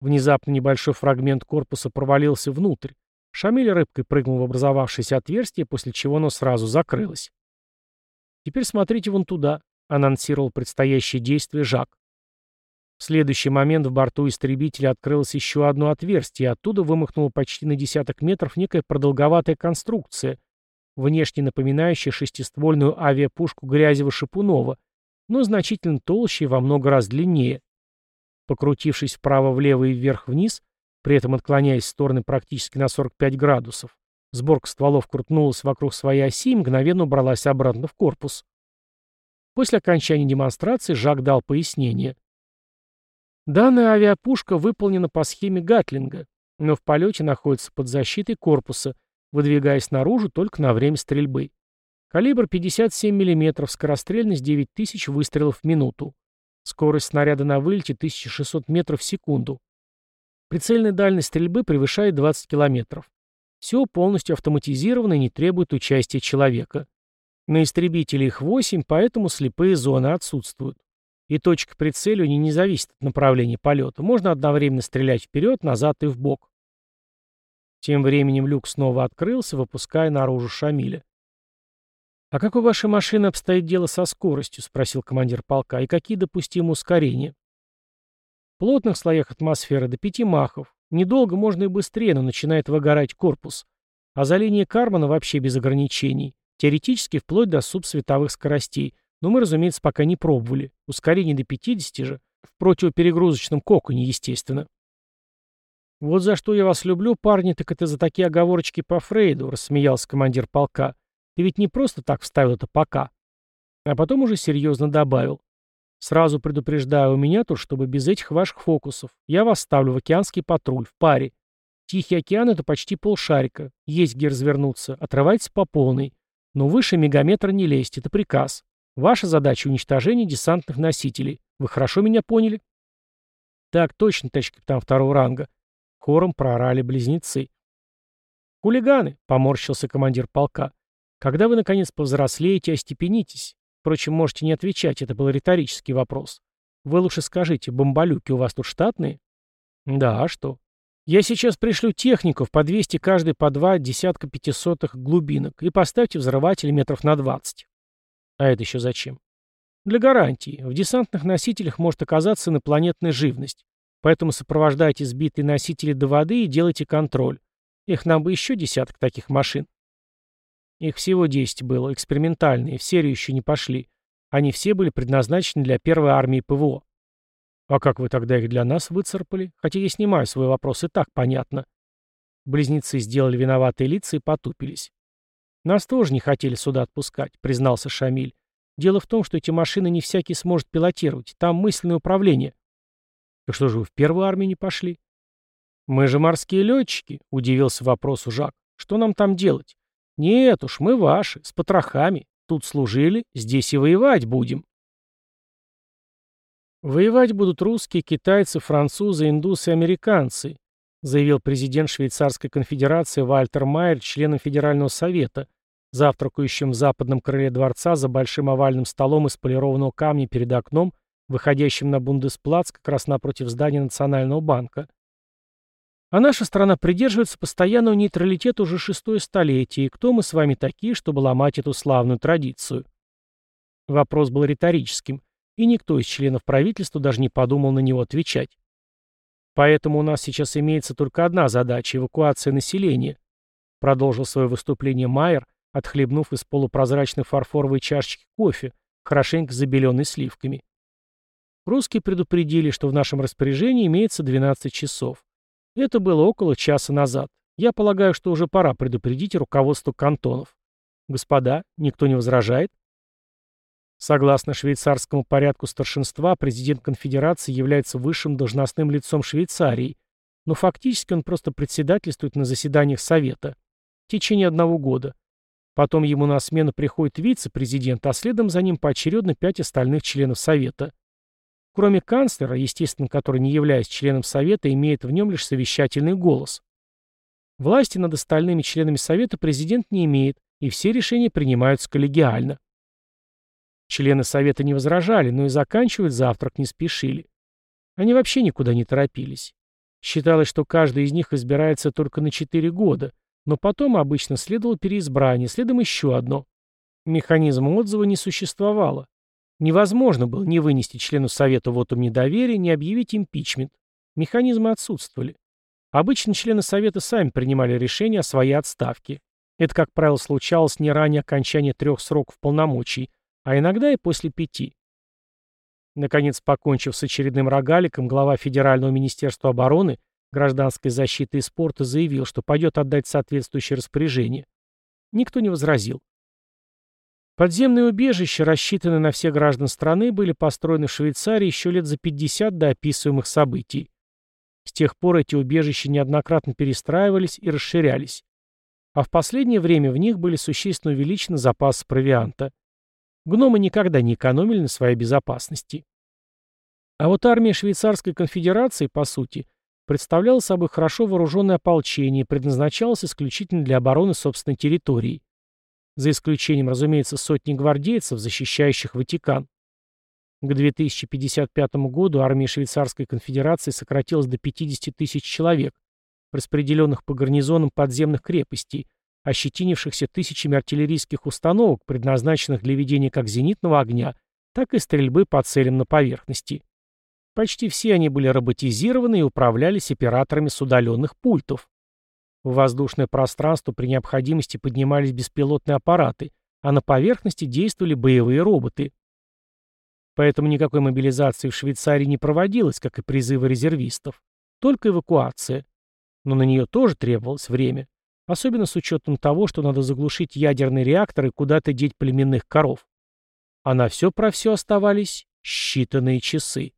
Внезапно небольшой фрагмент корпуса провалился внутрь. Шамиль рыбкой прыгнул в образовавшееся отверстие, после чего оно сразу закрылось. «Теперь смотрите вон туда», — анонсировал предстоящее действие Жак. В следующий момент в борту истребителя открылось еще одно отверстие, и оттуда вымахнула почти на десяток метров некая продолговатая конструкция, внешне напоминающая шестиствольную авиапушку Грязева-Шипунова, но значительно толще и во много раз длиннее. Покрутившись вправо-влево и вверх-вниз, при этом отклоняясь в стороны практически на 45 градусов, сборка стволов крутнулась вокруг своей оси и мгновенно убралась обратно в корпус. После окончания демонстрации Жак дал пояснение. Данная авиапушка выполнена по схеме Гатлинга, но в полете находится под защитой корпуса, выдвигаясь наружу только на время стрельбы. Калибр 57 мм, скорострельность 9000 выстрелов в минуту. Скорость снаряда на вылете 1600 метров в секунду. Прицельная дальность стрельбы превышает 20 км. Все полностью автоматизировано и не требует участия человека. На истребителе их 8, поэтому слепые зоны отсутствуют. И точка прицеливания не зависит от направления полета. Можно одновременно стрелять вперед, назад и в бок. Тем временем люк снова открылся, выпуская наружу Шамиля. «А как у вашей машины обстоит дело со скоростью?» — спросил командир полка. «И какие допустимы ускорения?» В плотных слоях атмосферы до пяти махов. Недолго можно и быстрее, но начинает выгорать корпус. А за линией Кармана вообще без ограничений. Теоретически вплоть до субсветовых скоростей. Но мы, разумеется, пока не пробовали. Ускорение до 50 же. В противоперегрузочном коконе, естественно. «Вот за что я вас люблю, парни, так это за такие оговорочки по Фрейду», — рассмеялся командир полка. Ты ведь не просто так вставил это «пока». А потом уже серьезно добавил. Сразу предупреждаю, у меня тут, чтобы без этих ваших фокусов. Я вас ставлю в океанский патруль, в паре. Тихий океан — это почти полшарика. Есть где развернуться. Отрывайтесь по полной. Но выше мегаметра не лезть, это приказ. Ваша задача — уничтожение десантных носителей. Вы хорошо меня поняли? Так точно, товарищ капитан второго ранга. Хором проорали близнецы. «Хулиганы!» — поморщился командир полка. Когда вы, наконец, повзрослеете, остепенитесь. Впрочем, можете не отвечать, это был риторический вопрос. Вы лучше скажите, бомбалюки у вас тут штатные? Да, а что? Я сейчас пришлю техников по 200 каждый по два десятка пятисотых глубинок и поставьте взрыватели метров на 20. А это еще зачем? Для гарантии. В десантных носителях может оказаться инопланетная живность. Поэтому сопровождайте сбитые носители до воды и делайте контроль. Их нам бы еще десяток таких машин. Их всего 10 было, экспериментальные, в серию еще не пошли. Они все были предназначены для первой армии ПВО. А как вы тогда их для нас выцарпали? Хотя я снимаю свой вопрос, и так понятно. Близнецы сделали виноватые лица и потупились. Нас тоже не хотели сюда отпускать, признался Шамиль. Дело в том, что эти машины не всякий сможет пилотировать. Там мысленное управление. Так что же вы в первую армию не пошли? Мы же морские летчики, удивился вопросу Жак. Что нам там делать? Нет уж, мы ваши, с потрохами. Тут служили, здесь и воевать будем. Воевать будут русские, китайцы, французы, индусы и американцы, заявил президент Швейцарской конфедерации Вальтер Майер членам Федерального совета, завтракающим в западном крыле дворца за большим овальным столом из полированного камня перед окном, выходящим на Бундесплац как раз напротив здания Национального банка. А наша страна придерживается постоянного нейтралитета уже шестое столетие, и кто мы с вами такие, чтобы ломать эту славную традицию? Вопрос был риторическим, и никто из членов правительства даже не подумал на него отвечать. Поэтому у нас сейчас имеется только одна задача – эвакуация населения. Продолжил свое выступление Майер, отхлебнув из полупрозрачной фарфоровой чашечки кофе, хорошенько забеленной сливками. Русские предупредили, что в нашем распоряжении имеется 12 часов. Это было около часа назад. Я полагаю, что уже пора предупредить руководство кантонов. Господа, никто не возражает? Согласно швейцарскому порядку старшинства, президент конфедерации является высшим должностным лицом Швейцарии, но фактически он просто председательствует на заседаниях Совета в течение одного года. Потом ему на смену приходит вице-президент, а следом за ним поочередно пять остальных членов Совета. Кроме канцлера, естественно, который, не являясь членом Совета, имеет в нем лишь совещательный голос. Власти над остальными членами Совета президент не имеет, и все решения принимаются коллегиально. Члены Совета не возражали, но и заканчивать завтрак не спешили. Они вообще никуда не торопились. Считалось, что каждый из них избирается только на 4 года, но потом обычно следовало переизбрание, следом еще одно. Механизма отзыва не существовало. Невозможно было не вынести члену Совета вотум недоверия, не объявить импичмент. Механизмы отсутствовали. Обычно члены Совета сами принимали решение о своей отставке. Это, как правило, случалось не ранее окончания трех сроков полномочий, а иногда и после пяти. Наконец, покончив с очередным рогаликом, глава Федерального министерства обороны, гражданской защиты и спорта заявил, что пойдет отдать соответствующее распоряжение. Никто не возразил. Подземные убежища, рассчитанные на всех граждан страны, были построены в Швейцарии еще лет за 50 до описываемых событий. С тех пор эти убежища неоднократно перестраивались и расширялись. А в последнее время в них были существенно увеличены запасы провианта. Гномы никогда не экономили на своей безопасности. А вот армия Швейцарской конфедерации, по сути, представляла собой хорошо вооруженное ополчение и предназначалась исключительно для обороны собственной территории за исключением, разумеется, сотни гвардейцев, защищающих Ватикан. К 2055 году армия Швейцарской конфедерации сократилась до 50 тысяч человек, распределенных по гарнизонам подземных крепостей, ощетинившихся тысячами артиллерийских установок, предназначенных для ведения как зенитного огня, так и стрельбы по целям на поверхности. Почти все они были роботизированы и управлялись операторами с удаленных пультов. В воздушное пространство при необходимости поднимались беспилотные аппараты, а на поверхности действовали боевые роботы. Поэтому никакой мобилизации в Швейцарии не проводилось, как и призывы резервистов. Только эвакуация. Но на нее тоже требовалось время. Особенно с учетом того, что надо заглушить ядерный реактор и куда-то деть племенных коров. А на все про все оставались считанные часы.